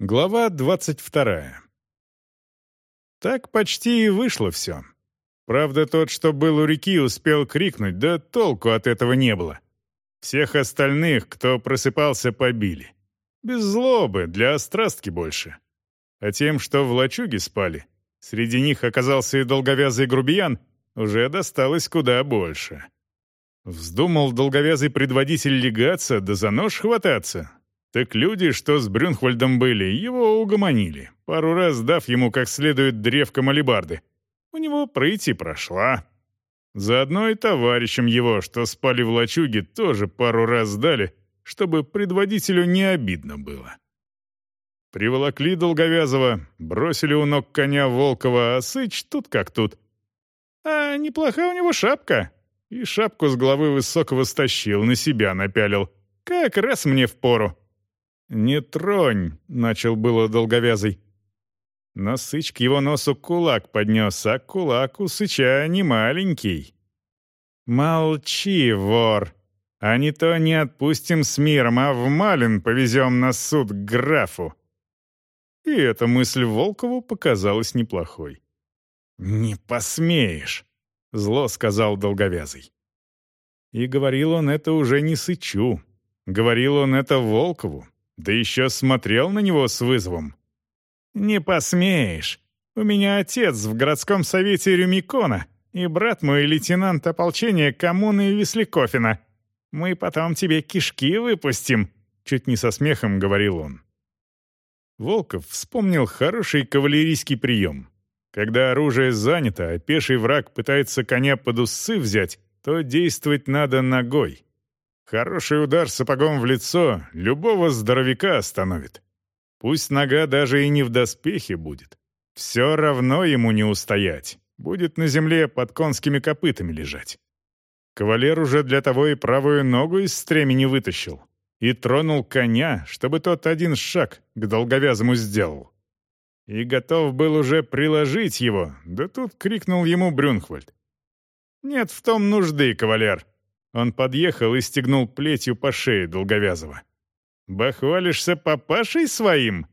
Глава двадцать вторая. Так почти и вышло все. Правда, тот, что был у реки, успел крикнуть, да толку от этого не было. Всех остальных, кто просыпался, побили. Без злобы, для острастки больше. А тем, что в лачуге спали, среди них оказался и долговязый грубиян, уже досталось куда больше. Вздумал долговязый предводитель легаться, да за нож хвататься, так люди, что с Брюнхвальдом были, его угомонили, пару раз дав ему как следует древко малибарды. У него прыти прошла. Заодно и товарищам его, что спали в лачуге, тоже пару раз дали, чтобы предводителю не обидно было. Приволокли Долговязова, бросили у ног коня Волкова, а Сыч тут как тут. А неплохая у него шапка. И шапку с головы высокого стащил, на себя напялил. Как раз мне в пору. «Не тронь!» — начал было долговязый. Но Сыч к его носу кулак поднес, а кулак у Сыча не маленький. «Молчи, вор! А не то не отпустим с миром, а в Малин повезем на суд к графу!» И эта мысль Волкову показалась неплохой. «Не посмеешь!» — зло сказал долговязый. И говорил он это уже не Сычу. Говорил он это Волкову, да еще смотрел на него с вызовом. «Не посмеешь. У меня отец в городском совете Рюмикона и брат мой лейтенант ополчения коммуны Весликофина. Мы потом тебе кишки выпустим», — чуть не со смехом говорил он. Волков вспомнил хороший кавалерийский прием. Когда оружие занято, а пеший враг пытается коня под усы взять, то действовать надо ногой. Хороший удар сапогом в лицо любого здоровяка остановит. Пусть нога даже и не в доспехе будет. Все равно ему не устоять. Будет на земле под конскими копытами лежать. Кавалер уже для того и правую ногу из стремени вытащил. И тронул коня, чтобы тот один шаг к долговязому сделал. И готов был уже приложить его, да тут крикнул ему Брюнхвальд. «Нет в том нужды, кавалер. Он подъехал и стегнул плетью по шее Долговязова. «Бахвалишься папашей своим?»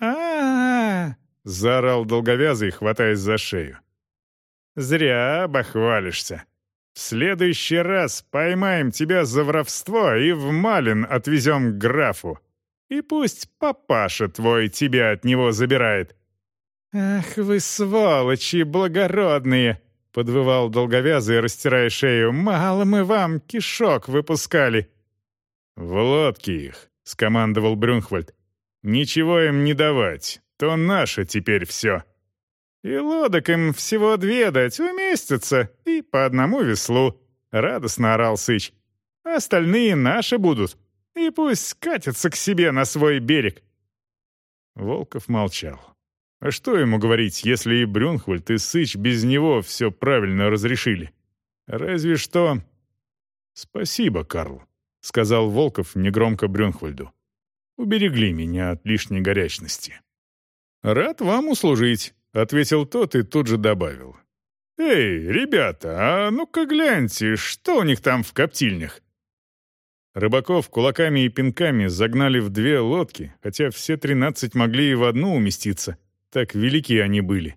а, заорал Долговязый, хватаясь за шею. «Зря бахвалишься. В следующий раз поймаем тебя за воровство и в Малин отвезем к графу. И пусть папаша твой тебя от него забирает». «Ах вы сволочи благородные!» — подвывал долговязый, растирая шею. «Мало мы вам кишок выпускали!» «В лодке их!» — скомандовал Брюнхвальд. «Ничего им не давать, то наше теперь все!» «И лодок им всего две дать, уместятся, и по одному веслу!» — радостно орал Сыч. «Остальные наши будут, и пусть скатятся к себе на свой берег!» Волков молчал. А что ему говорить, если и Брюнхвальд, и Сыч без него все правильно разрешили? Разве что... «Спасибо, Карл», — сказал Волков негромко Брюнхвальду. «Уберегли меня от лишней горячности». «Рад вам услужить», — ответил тот и тут же добавил. «Эй, ребята, а ну-ка гляньте, что у них там в коптильнях?» Рыбаков кулаками и пинками загнали в две лодки, хотя все тринадцать могли и в одну уместиться — так велики они были.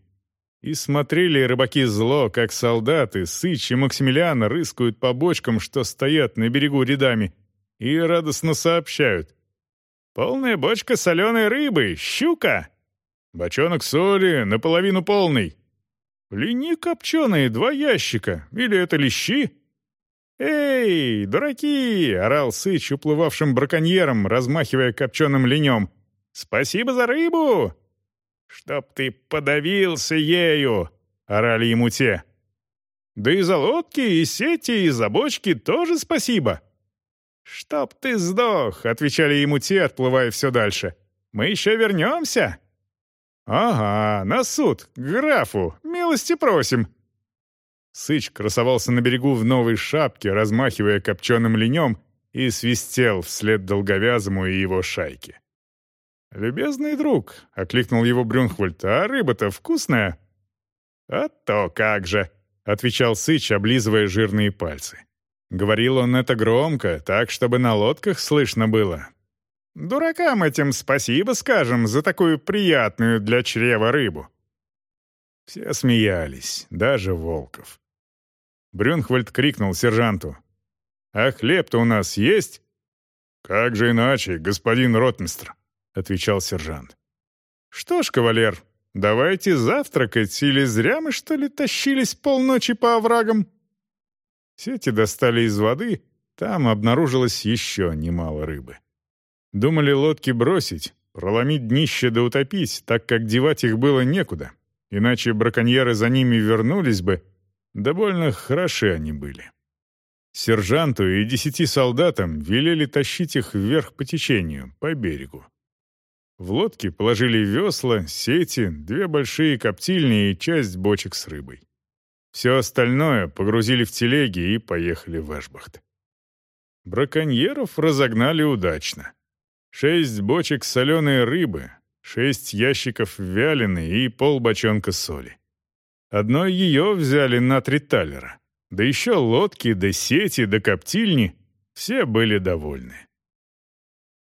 И смотрели рыбаки зло, как солдаты, Сыч и Максимилиан рыскают по бочкам, что стоят на берегу рядами, и радостно сообщают. «Полная бочка соленой рыбы! Щука! Бочонок соли, наполовину полный! Лини копченые, два ящика! Или это лещи?» «Эй, дураки!» — орал Сыч уплывавшим браконьером, размахивая копченым ленем. «Спасибо за рыбу! «Чтоб ты подавился ею!» — орали ему те. «Да и за лодки, и сети, и за бочки тоже спасибо!» «Чтоб ты сдох!» — отвечали ему те, отплывая все дальше. «Мы еще вернемся?» «Ага, на суд, к графу, милости просим!» Сыч красовался на берегу в новой шапке, размахивая копченым ленем, и свистел вслед долговязому и его шайке. «Любезный друг», — окликнул его Брюнхвальд, — «а рыба-то вкусная?» «А то как же», — отвечал Сыч, облизывая жирные пальцы. Говорил он это громко, так, чтобы на лодках слышно было. Дуракам этим спасибо скажем за такую приятную для чрева рыбу». Все смеялись, даже Волков. Брюнхвальд крикнул сержанту. «А хлеб-то у нас есть?» «Как же иначе, господин ротмистр?» — отвечал сержант. «Что ж, кавалер, давайте завтракать, или зря мы, что ли, тащились полночи по оврагам?» Сети достали из воды, там обнаружилось еще немало рыбы. Думали лодки бросить, проломить днище да утопить, так как девать их было некуда, иначе браконьеры за ними вернулись бы, да больно хороши они были. Сержанту и десяти солдатам велели тащить их вверх по течению, по берегу. В лодке положили весла, сети, две большие коптильни и часть бочек с рыбой. Все остальное погрузили в телеги и поехали в Эшбахт. Браконьеров разогнали удачно. Шесть бочек соленой рыбы, шесть ящиков вяленой и полбочонка соли. Одной ее взяли на три талера. Да еще лодки, да сети, да коптильни. Все были довольны.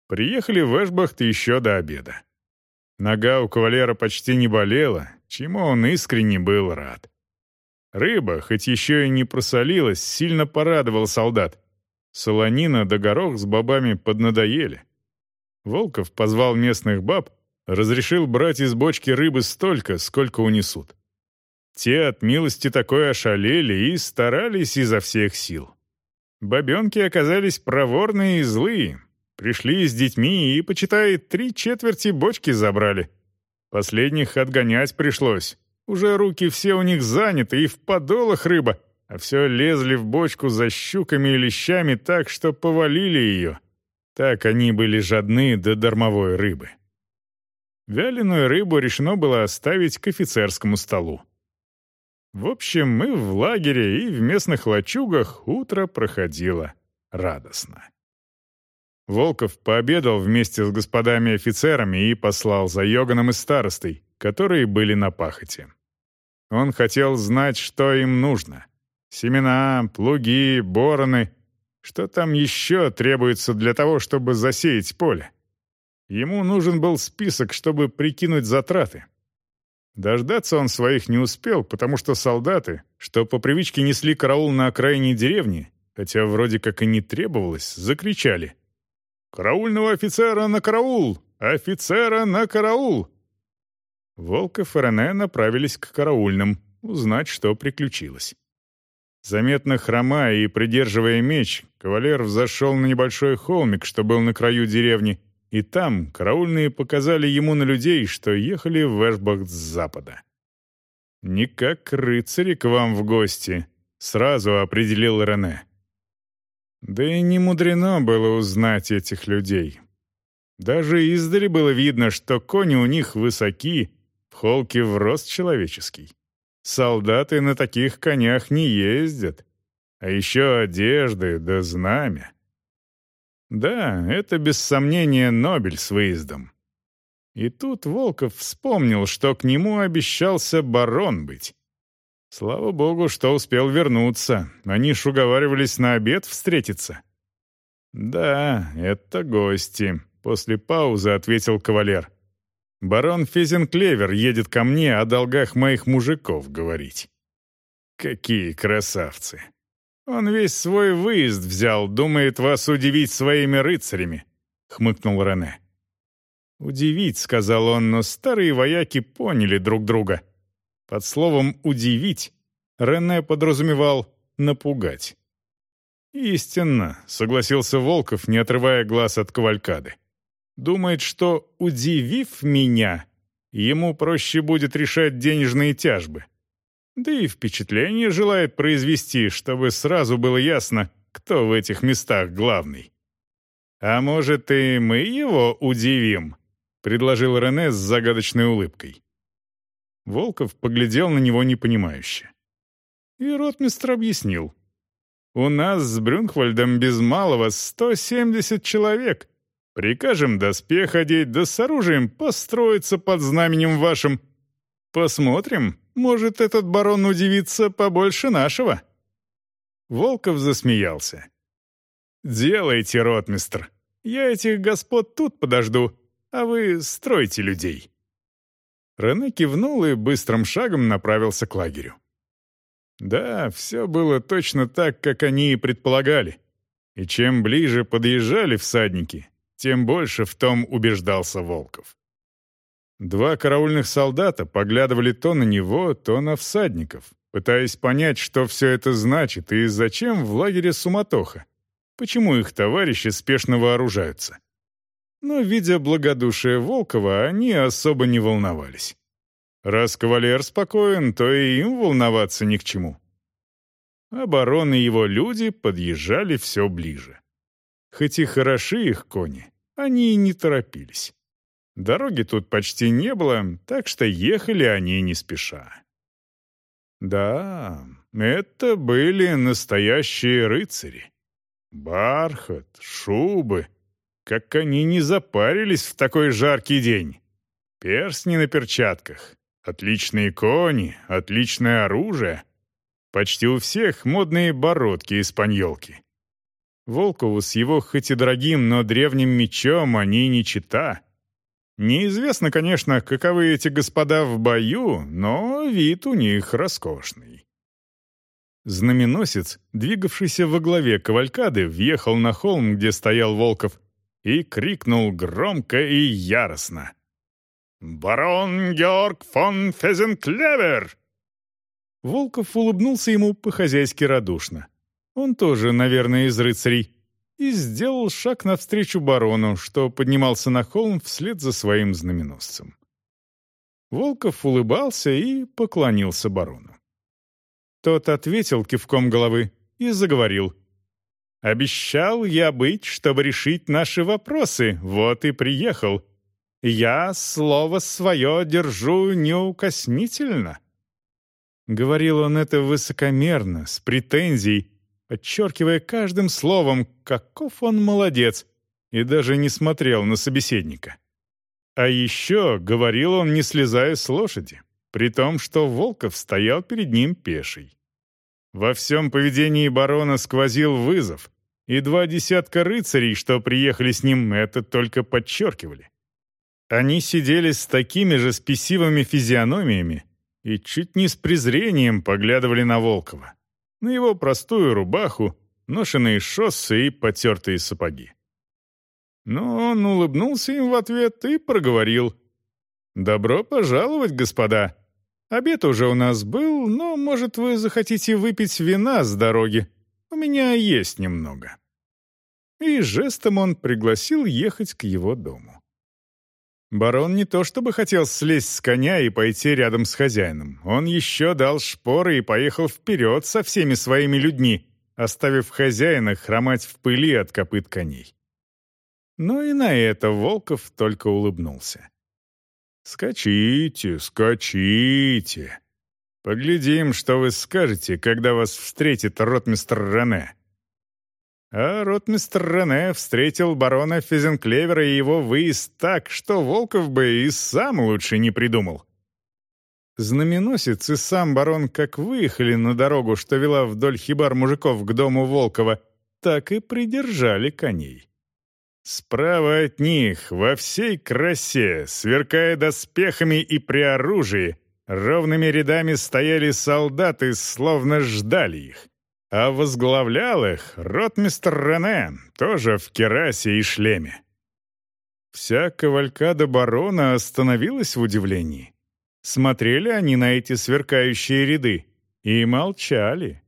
Приехали в Эшбахт еще до обеда. Нога у кавалера почти не болела, чему он искренне был рад. Рыба, хоть еще и не просолилась, сильно порадовал солдат. Солонина да горох с бобами поднадоели. Волков позвал местных баб, разрешил брать из бочки рыбы столько, сколько унесут. Те от милости такой ошалели и старались изо всех сил. Бабенки оказались проворные и злые. Пришли с детьми и, почитай, три четверти бочки забрали. Последних отгонять пришлось. Уже руки все у них заняты, и в подолах рыба, а все лезли в бочку за щуками и лещами так, что повалили ее. Так они были жадны до дармовой рыбы. Вяленую рыбу решено было оставить к офицерскому столу. В общем, мы в лагере и в местных лачугах утро проходило радостно. Волков пообедал вместе с господами офицерами и послал за Йоганом и старостой, которые были на пахоте. Он хотел знать, что им нужно. Семена, плуги, бороны, что там еще требуется для того, чтобы засеять поле. Ему нужен был список, чтобы прикинуть затраты. Дождаться он своих не успел, потому что солдаты, что по привычке несли караул на окраине деревни, хотя вроде как и не требовалось, закричали. «Караульного офицера на караул! Офицера на караул!» Волков и Рене направились к караульным, узнать, что приключилось. Заметно хромая и придерживая меч, кавалер взошел на небольшой холмик, что был на краю деревни, и там караульные показали ему на людей, что ехали в Эшбахт с запада. «Не как рыцари к вам в гости», — сразу определил Рене. Да и не мудрено было узнать этих людей. Даже издали было видно, что кони у них высоки, в холке в рост человеческий. Солдаты на таких конях не ездят. А еще одежды да знамя. Да, это без сомнения Нобель с выездом. И тут Волков вспомнил, что к нему обещался барон быть. Слава богу, что успел вернуться. Они ж уговаривались на обед встретиться. «Да, это гости», — после паузы ответил кавалер. «Барон Фезенклевер едет ко мне о долгах моих мужиков говорить». «Какие красавцы! Он весь свой выезд взял, думает вас удивить своими рыцарями», — хмыкнул Рене. «Удивить», — сказал он, но старые вояки поняли друг друга. Под словом «удивить» Рене подразумевал «напугать». «Истинно», — согласился Волков, не отрывая глаз от кавалькады. «Думает, что, удивив меня, ему проще будет решать денежные тяжбы. Да и впечатление желает произвести, чтобы сразу было ясно, кто в этих местах главный. «А может, и мы его удивим?» — предложил Рене с загадочной улыбкой. Волков поглядел на него непонимающе. И ротмистр объяснил. «У нас с Брюнхвальдом без малого 170 человек. Прикажем доспех одеть, да с оружием построиться под знаменем вашим. Посмотрим, может, этот барон удивится побольше нашего». Волков засмеялся. «Делайте, ротмистр. Я этих господ тут подожду, а вы стройте людей». Рене кивнул и быстрым шагом направился к лагерю. Да, все было точно так, как они и предполагали. И чем ближе подъезжали всадники, тем больше в том убеждался Волков. Два караульных солдата поглядывали то на него, то на всадников, пытаясь понять, что все это значит и зачем в лагере суматоха, почему их товарищи спешно вооружаются. Но, видя благодушие Волкова, они особо не волновались. Раз кавалер спокоен, то и им волноваться ни к чему. Обороны его люди подъезжали все ближе. Хоть и хороши их кони, они и не торопились. Дороги тут почти не было, так что ехали они не спеша. Да, это были настоящие рыцари. Бархат, шубы. Как они не запарились в такой жаркий день. Перстни на перчатках, Отличные кони, отличное оружие. Почти у всех модные бородки из паньолки. Волкову с его хоть и дорогим, но древним мечом они не чита. Неизвестно, конечно, каковы эти господа в бою, но вид у них роскошный. Знаменосец, двигавшийся во главе кавалькады, въехал на холм, где стоял Волков, и крикнул громко и яростно. «Барон Георг фон Фезенклевер!» Волков улыбнулся ему по-хозяйски радушно. Он тоже, наверное, из рыцарей. И сделал шаг навстречу барону, что поднимался на холм вслед за своим знаменосцем. Волков улыбался и поклонился барону. Тот ответил кивком головы и заговорил. «Обещал я быть, чтобы решить наши вопросы, вот и приехал. Я слово свое держу неукоснительно». Говорил он это высокомерно, с претензией, подчеркивая каждым словом, каков он молодец, и даже не смотрел на собеседника. А еще говорил он, не слезая с лошади, при том, что Волков стоял перед ним пеший. Во всем поведении барона сквозил вызов, и два десятка рыцарей, что приехали с ним, это только подчеркивали. Они сидели с такими же спесивыми физиономиями и чуть не с презрением поглядывали на Волкова, на его простую рубаху, ношеные шоссы и потертые сапоги. Но он улыбнулся им в ответ и проговорил. «Добро пожаловать, господа. Обед уже у нас был, но, может, вы захотите выпить вина с дороги? У меня есть немного». И жестом он пригласил ехать к его дому. Барон не то чтобы хотел слезть с коня и пойти рядом с хозяином. Он еще дал шпоры и поехал вперед со всеми своими людьми, оставив хозяина хромать в пыли от копыт коней. Но и на это Волков только улыбнулся. «Скачите, скачите. Поглядим, что вы скажете, когда вас встретит ротмистр Рене. А ротмистр Рене встретил барона Физенклевера и его выезд так, что Волков бы и сам лучше не придумал. Знаменосец и сам барон как выехали на дорогу, что вела вдоль хибар мужиков к дому Волкова, так и придержали коней. Справа от них, во всей красе, сверкая доспехами и при оружии, ровными рядами стояли солдаты, словно ждали их а возглавлял их ротмистр Рене, тоже в керасе и шлеме. Вся кавалькада барона остановилась в удивлении. Смотрели они на эти сверкающие ряды и молчали.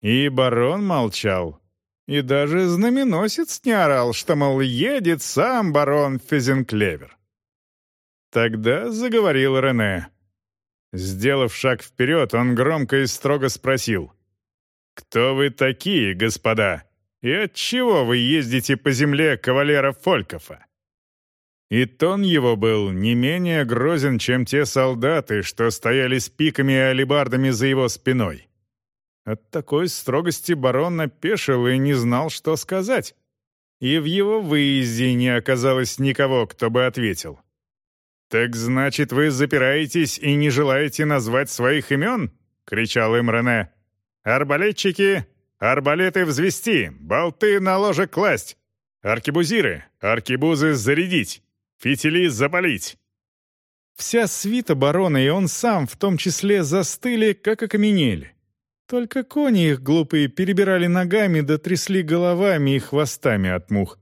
И барон молчал. И даже знаменосец не орал, что, мол, едет сам барон Фезенклевер. Тогда заговорил Рене. Сделав шаг вперед, он громко и строго спросил. «Кто вы такие, господа? И от чего вы ездите по земле кавалера Фолькофа?» И тон его был не менее грозен, чем те солдаты, что стояли с пиками и алебардами за его спиной. От такой строгости барон опешил и не знал, что сказать. И в его выезде не оказалось никого, кто бы ответил. «Так значит, вы запираетесь и не желаете назвать своих имен?» — кричал им Рене. «Арбалетчики, арбалеты взвести, болты на ложе класть! Аркебузиры, аркебузы зарядить! Фитили запалить!» Вся свита барона и он сам в том числе застыли, как окаменели. Только кони их глупые перебирали ногами да трясли головами и хвостами от мух.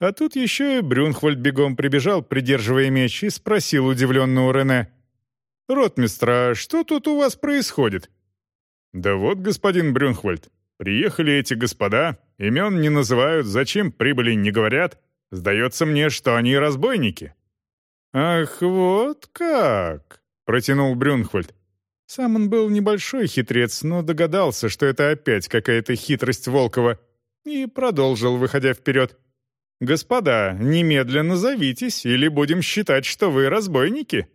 А тут еще и Брюнхвальд бегом прибежал, придерживая меч, и спросил удивленного Рене. «Ротмистр, а что тут у вас происходит?» «Да вот, господин Брюнхвальд, приехали эти господа, имен не называют, зачем прибыли не говорят. Сдается мне, что они разбойники». «Ах, вот как!» — протянул Брюнхвальд. Сам он был небольшой хитрец, но догадался, что это опять какая-то хитрость Волкова, и продолжил, выходя вперед. «Господа, немедленно зовитесь, или будем считать, что вы разбойники».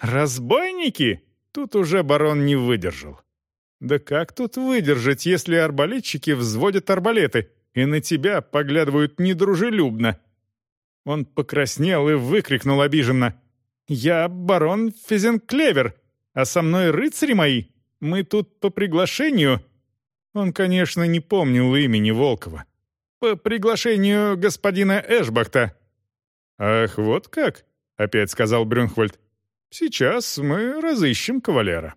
«Разбойники?» Тут уже барон не выдержал. «Да как тут выдержать, если арбалетчики взводят арбалеты и на тебя поглядывают недружелюбно?» Он покраснел и выкрикнул обиженно. «Я барон Физенклевер, а со мной рыцари мои. Мы тут по приглашению...» Он, конечно, не помнил имени Волкова по приглашению господина Эшбахта». «Ах, вот как?» — опять сказал Брюнхвальд. «Сейчас мы разыщем кавалера».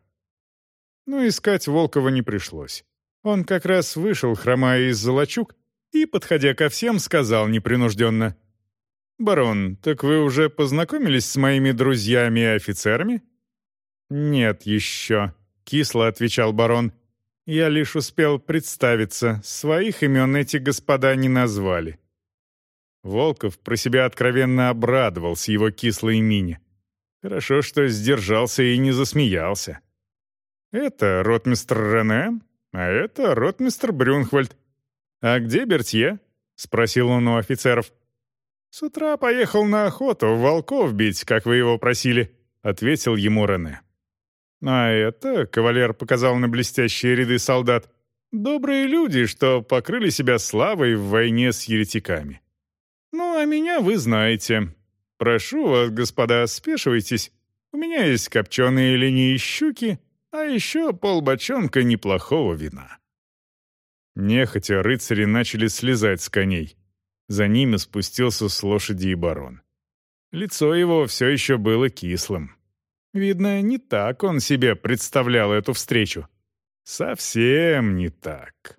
Но искать Волкова не пришлось. Он как раз вышел, хромая из золочук, и, подходя ко всем, сказал непринужденно. «Барон, так вы уже познакомились с моими друзьями и офицерами?» «Нет еще», — кисло отвечал барон. Я лишь успел представиться, своих имен эти господа не назвали. Волков про себя откровенно обрадовался его кислой мине. Хорошо, что сдержался и не засмеялся. «Это ротмистр Рене, а это ротмистр Брюнхвальд. А где Бертье?» — спросил он у офицеров. «С утра поехал на охоту, волков бить, как вы его просили», — ответил ему Рене. А это, кавалер показал на блестящие ряды солдат, добрые люди, что покрыли себя славой в войне с еретиками. Ну, а меня вы знаете. Прошу вас, господа, спешивайтесь. У меня есть копченые линии щуки, а еще полбочонка неплохого вина». Нехотя рыцари начали слезать с коней. За ними спустился с лошади и барон. Лицо его все еще было кислым. Видно, не так он себе представлял эту встречу. Совсем не так.